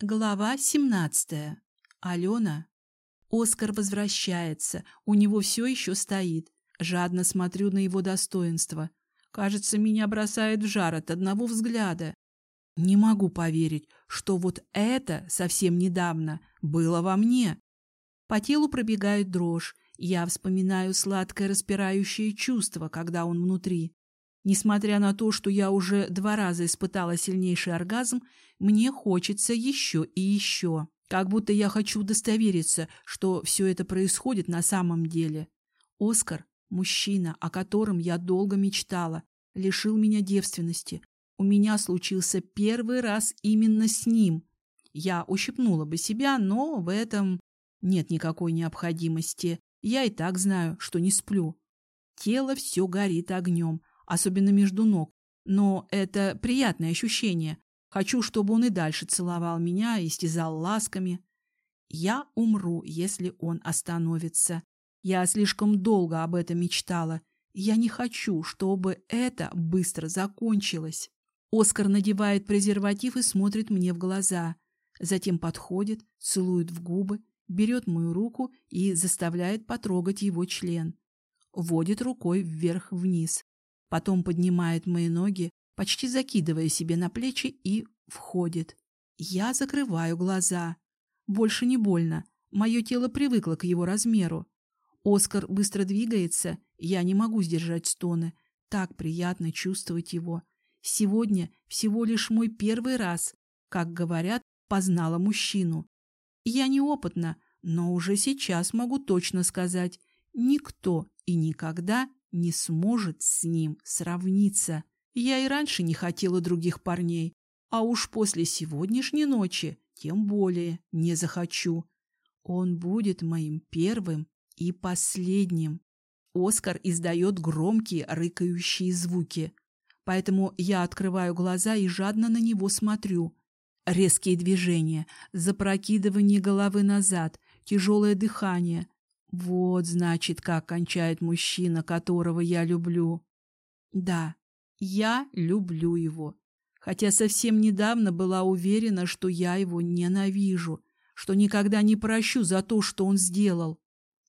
Глава 17. Алена. Оскар возвращается. У него все еще стоит. Жадно смотрю на его достоинство. Кажется, меня бросает в жар от одного взгляда. Не могу поверить, что вот это совсем недавно было во мне. По телу пробегает дрожь. Я вспоминаю сладкое распирающее чувство, когда он внутри. Несмотря на то, что я уже два раза испытала сильнейший оргазм, мне хочется еще и еще. Как будто я хочу удостовериться, что все это происходит на самом деле. Оскар, мужчина, о котором я долго мечтала, лишил меня девственности. У меня случился первый раз именно с ним. Я ущипнула бы себя, но в этом нет никакой необходимости. Я и так знаю, что не сплю. Тело все горит огнем, особенно между ног. Но это приятное ощущение. Хочу, чтобы он и дальше целовал меня и стязал ласками. Я умру, если он остановится. Я слишком долго об этом мечтала. Я не хочу, чтобы это быстро закончилось. Оскар надевает презерватив и смотрит мне в глаза. Затем подходит, целует в губы, берет мою руку и заставляет потрогать его член. Водит рукой вверх-вниз. Потом поднимает мои ноги, почти закидывая себе на плечи, и входит. Я закрываю глаза. Больше не больно. Мое тело привыкло к его размеру. Оскар быстро двигается, я не могу сдержать стоны. Так приятно чувствовать его. Сегодня всего лишь мой первый раз, как говорят, познала мужчину. Я неопытна, но уже сейчас могу точно сказать, никто и никогда не сможет с ним сравниться. Я и раньше не хотела других парней, а уж после сегодняшней ночи тем более не захочу. Он будет моим первым и последним. Оскар издает громкие рыкающие звуки, поэтому я открываю глаза и жадно на него смотрю. Резкие движения, запрокидывание головы назад, тяжелое дыхание, вот, значит, как кончает мужчина, которого я люблю. Да, я люблю его. Хотя совсем недавно была уверена, что я его ненавижу, что никогда не прощу за то, что он сделал.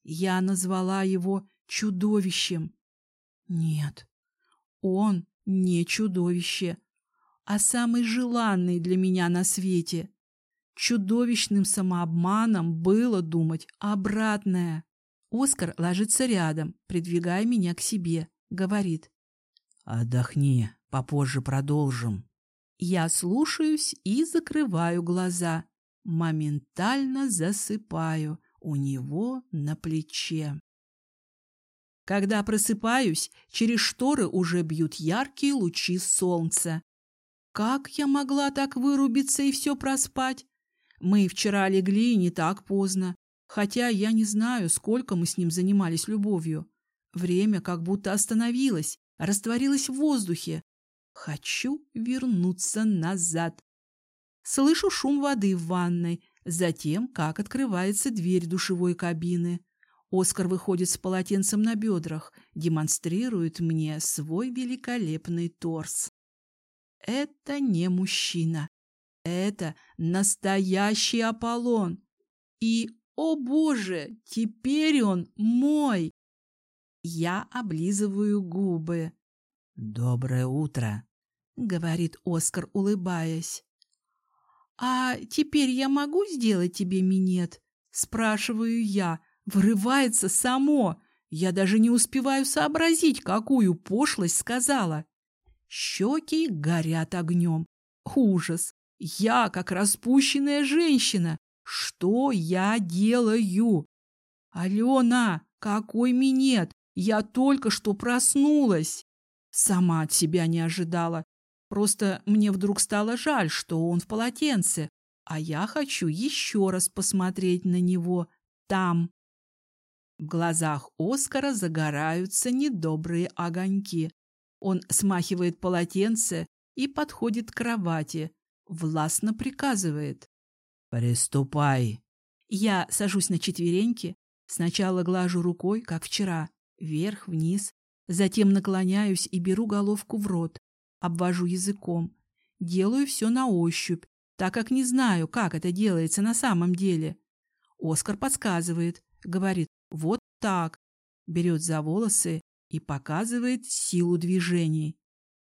Я назвала его чудовищем. Нет, он не чудовище, а самый желанный для меня на свете. Чудовищным самообманом было думать обратное. Оскар ложится рядом, придвигая меня к себе. Говорит. «Отдохни, попозже продолжим». Я слушаюсь и закрываю глаза. Моментально засыпаю у него на плече. Когда просыпаюсь, через шторы уже бьют яркие лучи солнца. Как я могла так вырубиться и все проспать? Мы вчера легли не так поздно. Хотя я не знаю, сколько мы с ним занимались любовью. Время как будто остановилось, растворилось в воздухе. Хочу вернуться назад. Слышу шум воды в ванной, затем, как открывается дверь душевой кабины. Оскар выходит с полотенцем на бедрах, демонстрирует мне свой великолепный торс. Это не мужчина. Это настоящий Аполлон. И о боже, теперь он мой! Я облизываю губы. «Доброе утро», — говорит Оскар, улыбаясь. «А теперь я могу сделать тебе минет?» — спрашиваю я. Врывается само. Я даже не успеваю сообразить, какую пошлость сказала. Щеки горят огнем. Ужас! Я, как распущенная женщина, что я делаю? Алена, какой минет? Я только что проснулась. Сама от себя не ожидала. Просто мне вдруг стало жаль, что он в полотенце, а я хочу еще раз посмотреть на него там. В глазах Оскара загораются недобрые огоньки. Он смахивает полотенце и подходит к кровати, властно приказывает. «Приступай!» Я сажусь на четвереньки, сначала глажу рукой, как вчера, вверх-вниз, затем наклоняюсь и беру головку в рот, обвожу языком. Делаю все на ощупь, так как не знаю, как это делается на самом деле. Оскар подсказывает, говорит «вот так», берет за волосы и показывает силу движений.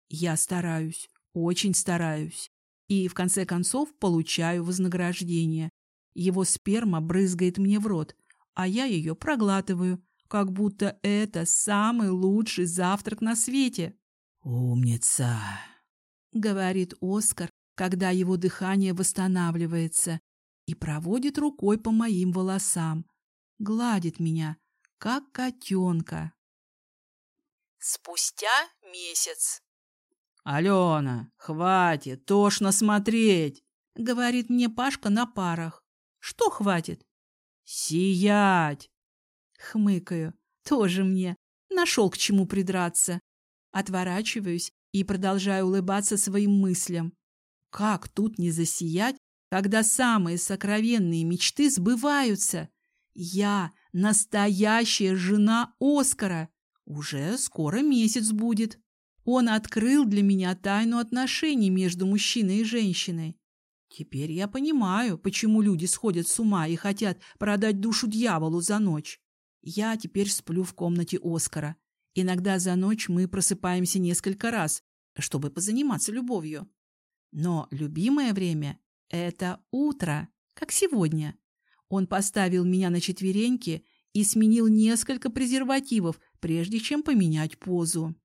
Я стараюсь, очень стараюсь, и в конце концов получаю вознаграждение. Его сперма брызгает мне в рот, а я ее проглатываю, как будто это самый лучший завтрак на свете. «Умница!» — говорит Оскар, когда его дыхание восстанавливается, и проводит рукой по моим волосам, гладит меня, как котенка. Спустя месяц. «Алена, хватит, тошно смотреть!» — говорит мне Пашка на парах. «Что хватит?» «Сиять!» Хмыкаю. Тоже мне. Нашел к чему придраться. Отворачиваюсь и продолжаю улыбаться своим мыслям. Как тут не засиять, когда самые сокровенные мечты сбываются? Я настоящая жена Оскара. Уже скоро месяц будет. Он открыл для меня тайну отношений между мужчиной и женщиной. Теперь я понимаю, почему люди сходят с ума и хотят продать душу дьяволу за ночь. Я теперь сплю в комнате Оскара. Иногда за ночь мы просыпаемся несколько раз, чтобы позаниматься любовью. Но любимое время — это утро, как сегодня. Он поставил меня на четвереньки и сменил несколько презервативов, прежде чем поменять позу.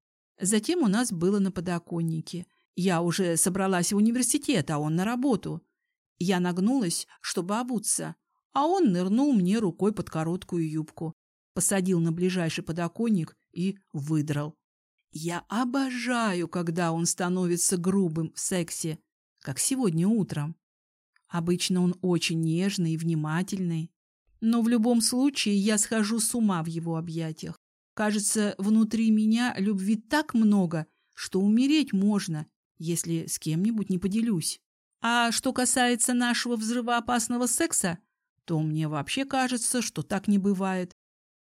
Затем у нас было на подоконнике. Я уже собралась в университет, а он на работу. Я нагнулась, чтобы обуться, а он нырнул мне рукой под короткую юбку, посадил на ближайший подоконник и выдрал. Я обожаю, когда он становится грубым в сексе, как сегодня утром. Обычно он очень нежный и внимательный. Но в любом случае я схожу с ума в его объятиях. Кажется, внутри меня любви так много, что умереть можно, если с кем-нибудь не поделюсь. А что касается нашего взрывоопасного секса, то мне вообще кажется, что так не бывает.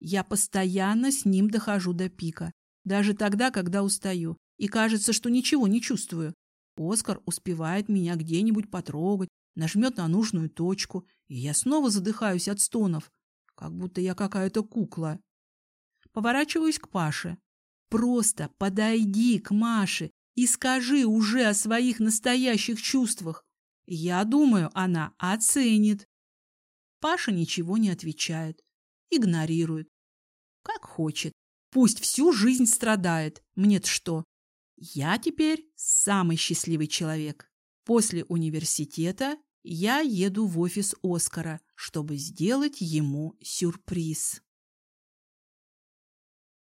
Я постоянно с ним дохожу до пика, даже тогда, когда устаю, и кажется, что ничего не чувствую. Оскар успевает меня где-нибудь потрогать, нажмет на нужную точку, и я снова задыхаюсь от стонов, как будто я какая-то кукла. Поворачиваюсь к Паше. Просто подойди к Маше и скажи уже о своих настоящих чувствах. Я думаю, она оценит. Паша ничего не отвечает, игнорирует. Как хочет. Пусть всю жизнь страдает. Мне-то что? Я теперь самый счастливый человек. После университета я еду в офис Оскара, чтобы сделать ему сюрприз.